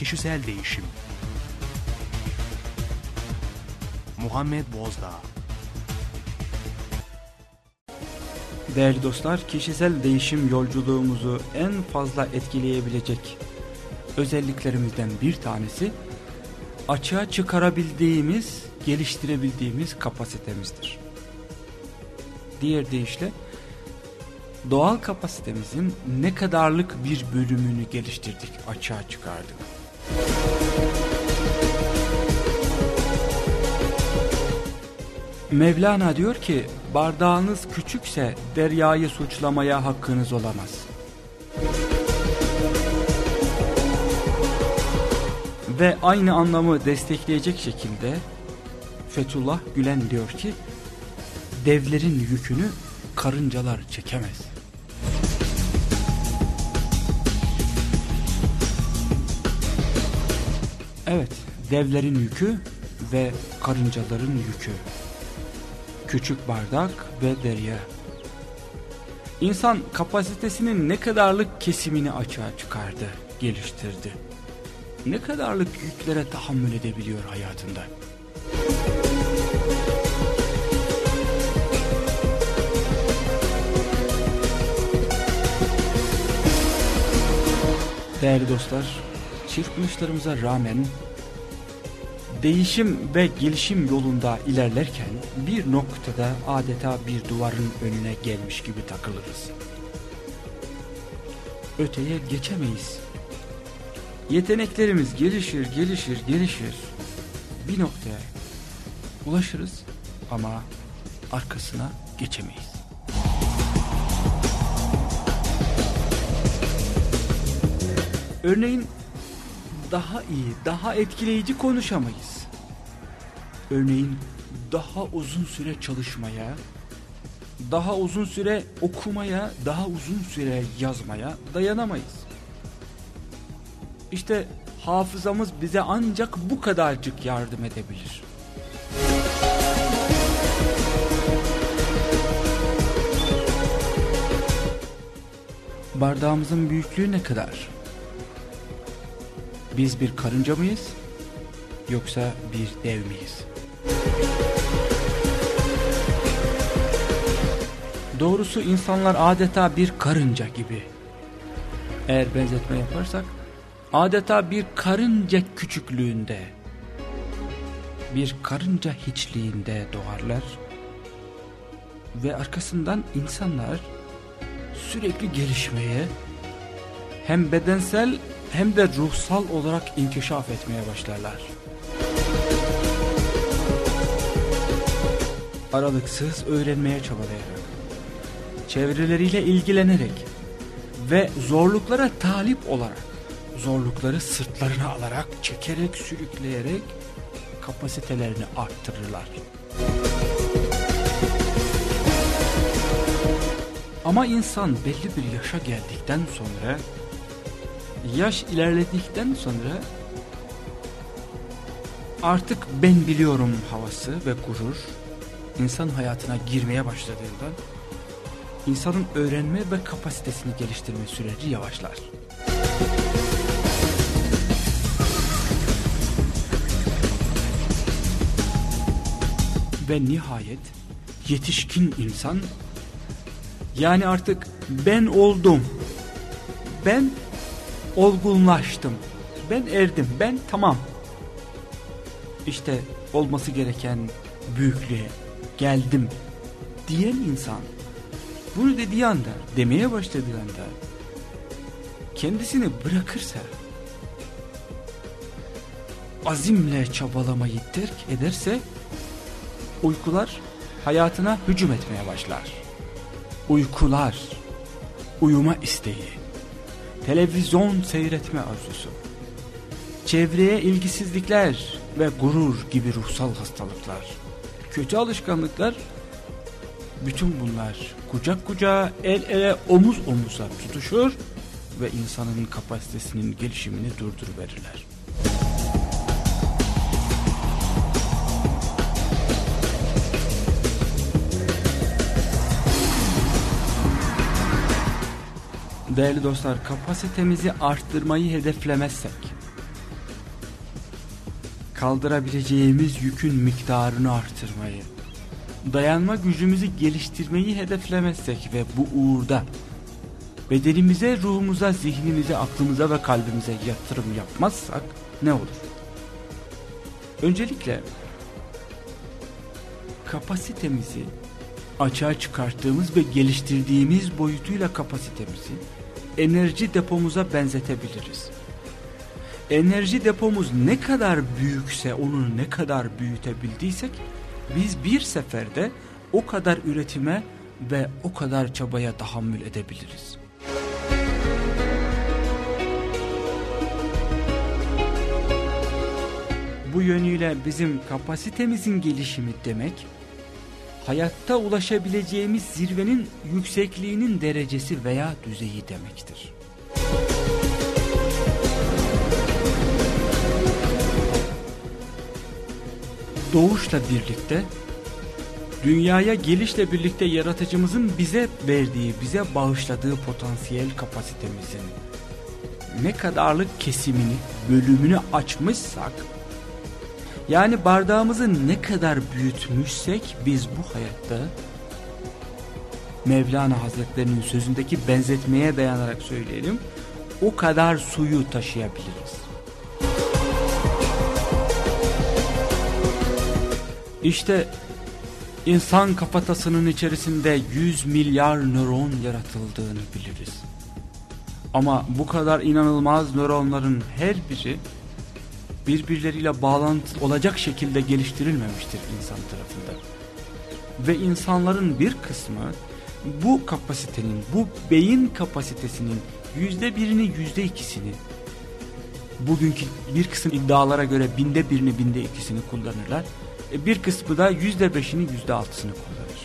Kişisel Değişim Muhammed Bozdağ Değerli dostlar, kişisel değişim yolculuğumuzu en fazla etkileyebilecek özelliklerimizden bir tanesi açığa çıkarabildiğimiz, geliştirebildiğimiz kapasitemizdir. Diğer deyişle doğal kapasitemizin ne kadarlık bir bölümünü geliştirdik, açığa çıkardık. Mevlana diyor ki bardağınız küçükse deryayı suçlamaya hakkınız olamaz. Ve aynı anlamı destekleyecek şekilde Fethullah Gülen diyor ki devlerin yükünü karıncalar çekemez. Evet, devlerin yükü ve karıncaların yükü. Küçük bardak ve derya. İnsan kapasitesinin ne kadarlık kesimini açığa çıkardı, geliştirdi. Ne kadarlık yüklere tahammül edebiliyor hayatında. Değerli dostlar, çırpınışlarımıza rağmen değişim ve gelişim yolunda ilerlerken bir noktada adeta bir duvarın önüne gelmiş gibi takılırız. Öteye geçemeyiz. Yeteneklerimiz gelişir, gelişir, gelişir. Bir noktaya ulaşırız ama arkasına geçemeyiz. Örneğin daha iyi, daha etkileyici konuşamayız. Örneğin daha uzun süre çalışmaya, daha uzun süre okumaya, daha uzun süre yazmaya dayanamayız. İşte hafızamız bize ancak bu kadarcık yardım edebilir. Bardağımızın büyüklüğü ne kadar? Biz bir karınca mıyız? Yoksa bir dev miyiz? Doğrusu insanlar adeta bir karınca gibi. Eğer benzetme yaparsak adeta bir karınca küçüklüğünde, bir karınca hiçliğinde doğarlar ve arkasından insanlar sürekli gelişmeye hem bedensel hem de ruhsal olarak inkişaf etmeye başlarlar. Aralıksız öğrenmeye çabalayarak, çevreleriyle ilgilenerek ve zorluklara talip olarak, zorlukları sırtlarına alarak, çekerek, sürükleyerek kapasitelerini arttırırlar. Ama insan belli bir yaşa geldikten sonra yaş ilerledikten sonra artık ben biliyorum havası ve gurur insan hayatına girmeye başladığında insanın öğrenme ve kapasitesini geliştirme süreci yavaşlar. Ve nihayet yetişkin insan yani artık ben oldum ben olgunlaştım. Ben erdim. Ben tamam. İşte olması gereken büyüklüğe geldim diyen insan bunu dediği anda demeye başladığı anda kendisini bırakırsa azimle çabalamayı terk ederse uykular hayatına hücum etmeye başlar. Uykular, uyuma isteği, televizyon seyretme arzusu, çevreye ilgisizlikler ve gurur gibi ruhsal hastalıklar, kötü alışkanlıklar, bütün bunlar kucak kucağa, el ele, omuz omuza tutuşur ve insanın kapasitesinin gelişimini durduruverirler. Değerli dostlar kapasitemizi arttırmayı hedeflemezsek kaldırabileceğimiz yükün miktarını artırmayı, dayanma gücümüzü geliştirmeyi hedeflemezsek ve bu uğurda bedenimize, ruhumuza, zihnimize, aklımıza ve kalbimize yatırım yapmazsak ne olur? Öncelikle kapasitemizi açığa çıkarttığımız ve geliştirdiğimiz boyutuyla kapasitemizi enerji depomuza benzetebiliriz. Enerji depomuz ne kadar büyükse onu ne kadar büyütebildiysek biz bir seferde o kadar üretime ve o kadar çabaya tahammül edebiliriz. Bu yönüyle bizim kapasitemizin gelişimi demek, hayatta ulaşabileceğimiz zirvenin yüksekliğinin derecesi veya düzeyi demektir. Doğuşla birlikte, dünyaya gelişle birlikte yaratıcımızın bize verdiği, bize bağışladığı potansiyel kapasitemizin ne kadarlık kesimini, bölümünü açmışsak, yani bardağımızı ne kadar büyütmüşsek biz bu hayatta Mevlana Hazretlerinin sözündeki benzetmeye dayanarak söyleyelim o kadar suyu taşıyabiliriz. İşte insan kafatasının içerisinde 100 milyar nöron yaratıldığını biliriz. Ama bu kadar inanılmaz nöronların her biri birbirleriyle bağlantı olacak şekilde geliştirilmemiştir insan tarafından. Ve insanların bir kısmı bu kapasitenin, bu beyin kapasitesinin yüzde birini, yüzde ikisini, bugünkü bir kısım iddialara göre binde birini, binde ikisini kullanırlar. E bir kısmı da yüzde beşini, yüzde altısını kullanır.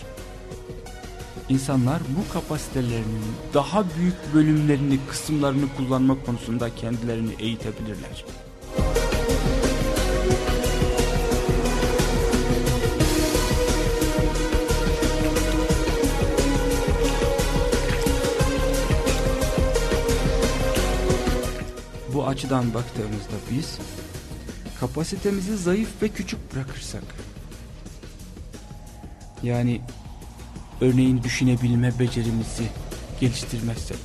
İnsanlar bu kapasitelerinin daha büyük bölümlerini, kısımlarını kullanma konusunda kendilerini eğitebilirler. Bu açıdan baktığımızda biz kapasitemizi zayıf ve küçük bırakırsak yani örneğin düşünebilme becerimizi geliştirmezsek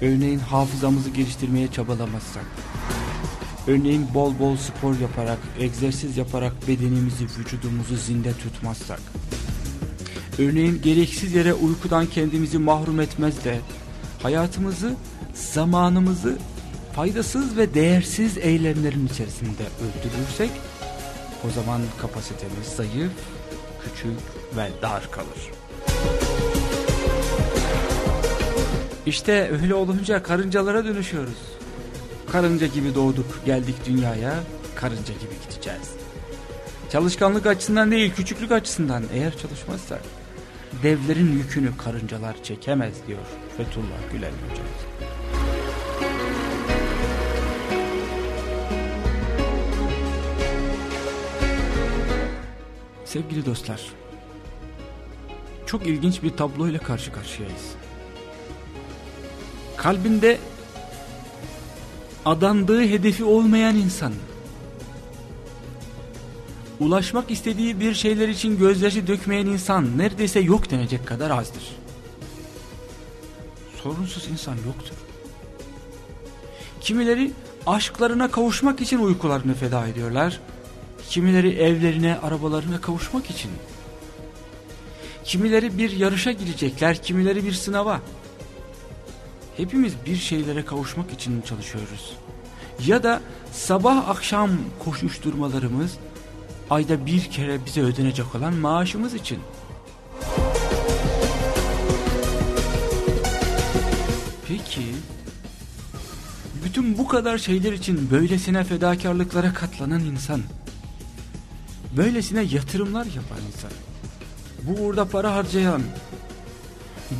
örneğin hafızamızı geliştirmeye çabalamazsak örneğin bol bol spor yaparak egzersiz yaparak bedenimizi vücudumuzu zinde tutmazsak örneğin gereksiz yere uykudan kendimizi mahrum etmez de hayatımızı zamanımızı faydasız ve değersiz eylemlerin içerisinde öldürürsek o zaman kapasitemiz zayıf, küçük ve dar kalır. İşte öyle olunca karıncalara dönüşüyoruz. Karınca gibi doğduk, geldik dünyaya, karınca gibi gideceğiz. Çalışkanlık açısından değil, küçüklük açısından eğer çalışmazsak devlerin yükünü karıncalar çekemez diyor Fethullah Gülen hocamız. Sevgili dostlar, çok ilginç bir tablo ile karşı karşıyayız. Kalbinde adandığı hedefi olmayan insan, ulaşmak istediği bir şeyler için gözyaşı dökmeyen insan neredeyse yok denecek kadar azdır. Sorunsuz insan yoktur. Kimileri aşklarına kavuşmak için uykularını feda ediyorlar. Kimileri evlerine, arabalarına kavuşmak için. Kimileri bir yarışa girecekler, kimileri bir sınava. Hepimiz bir şeylere kavuşmak için çalışıyoruz. Ya da sabah akşam koşuşturmalarımız ayda bir kere bize ödenecek olan maaşımız için. Peki bütün bu kadar şeyler için böylesine fedakarlıklara katlanan insan böylesine yatırımlar yapan insan, bu uğurda para harcayan,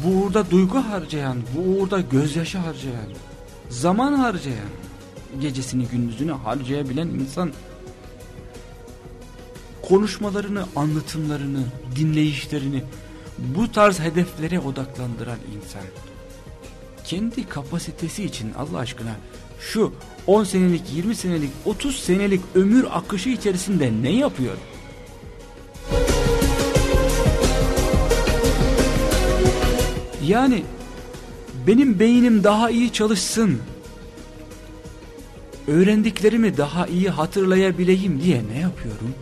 bu uğurda duygu harcayan, bu uğurda gözyaşı harcayan, zaman harcayan, gecesini gündüzünü harcayabilen insan, konuşmalarını, anlatımlarını, dinleyişlerini bu tarz hedeflere odaklandıran insan, kendi kapasitesi için Allah aşkına şu 10 senelik, 20 senelik, 30 senelik ömür akışı içerisinde ne yapıyor? Yani benim beynim daha iyi çalışsın, öğrendiklerimi daha iyi hatırlayabileyim diye ne yapıyorum?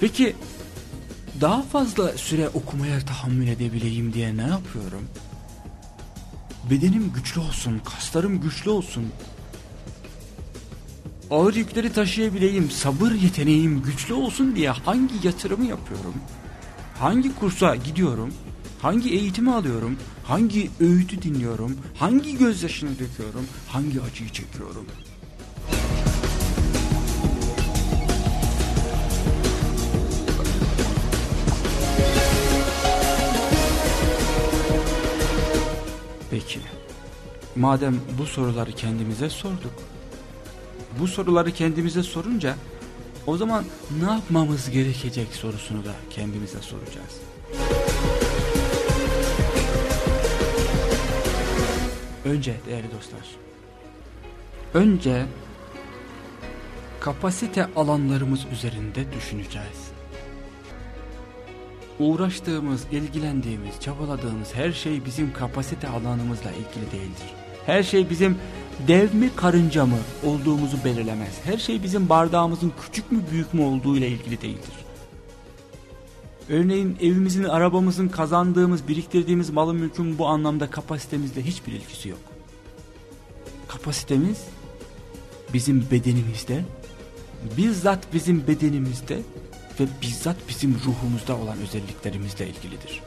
Peki daha fazla süre okumaya tahammül edebileyim diye ne yapıyorum? Bedenim güçlü olsun, kaslarım güçlü olsun. Ağır yükleri taşıyabileyim, sabır yeteneğim güçlü olsun diye hangi yatırımı yapıyorum? Hangi kursa gidiyorum? Hangi eğitimi alıyorum? Hangi öğütü dinliyorum? Hangi gözyaşını döküyorum? Hangi acıyı çekiyorum? Madem bu soruları kendimize sorduk. Bu soruları kendimize sorunca o zaman ne yapmamız gerekecek sorusunu da kendimize soracağız. Önce değerli dostlar. Önce kapasite alanlarımız üzerinde düşüneceğiz. Uğraştığımız, ilgilendiğimiz, çabaladığımız her şey bizim kapasite alanımızla ilgili değildir. Her şey bizim dev mi karınca mı olduğumuzu belirlemez. Her şey bizim bardağımızın küçük mü büyük mü olduğu ile ilgili değildir. Örneğin evimizin, arabamızın kazandığımız, biriktirdiğimiz malın mülkün bu anlamda kapasitemizle hiçbir ilgisi yok. Kapasitemiz bizim bedenimizde, bizzat bizim bedenimizde ve bizzat bizim ruhumuzda olan özelliklerimizle ilgilidir.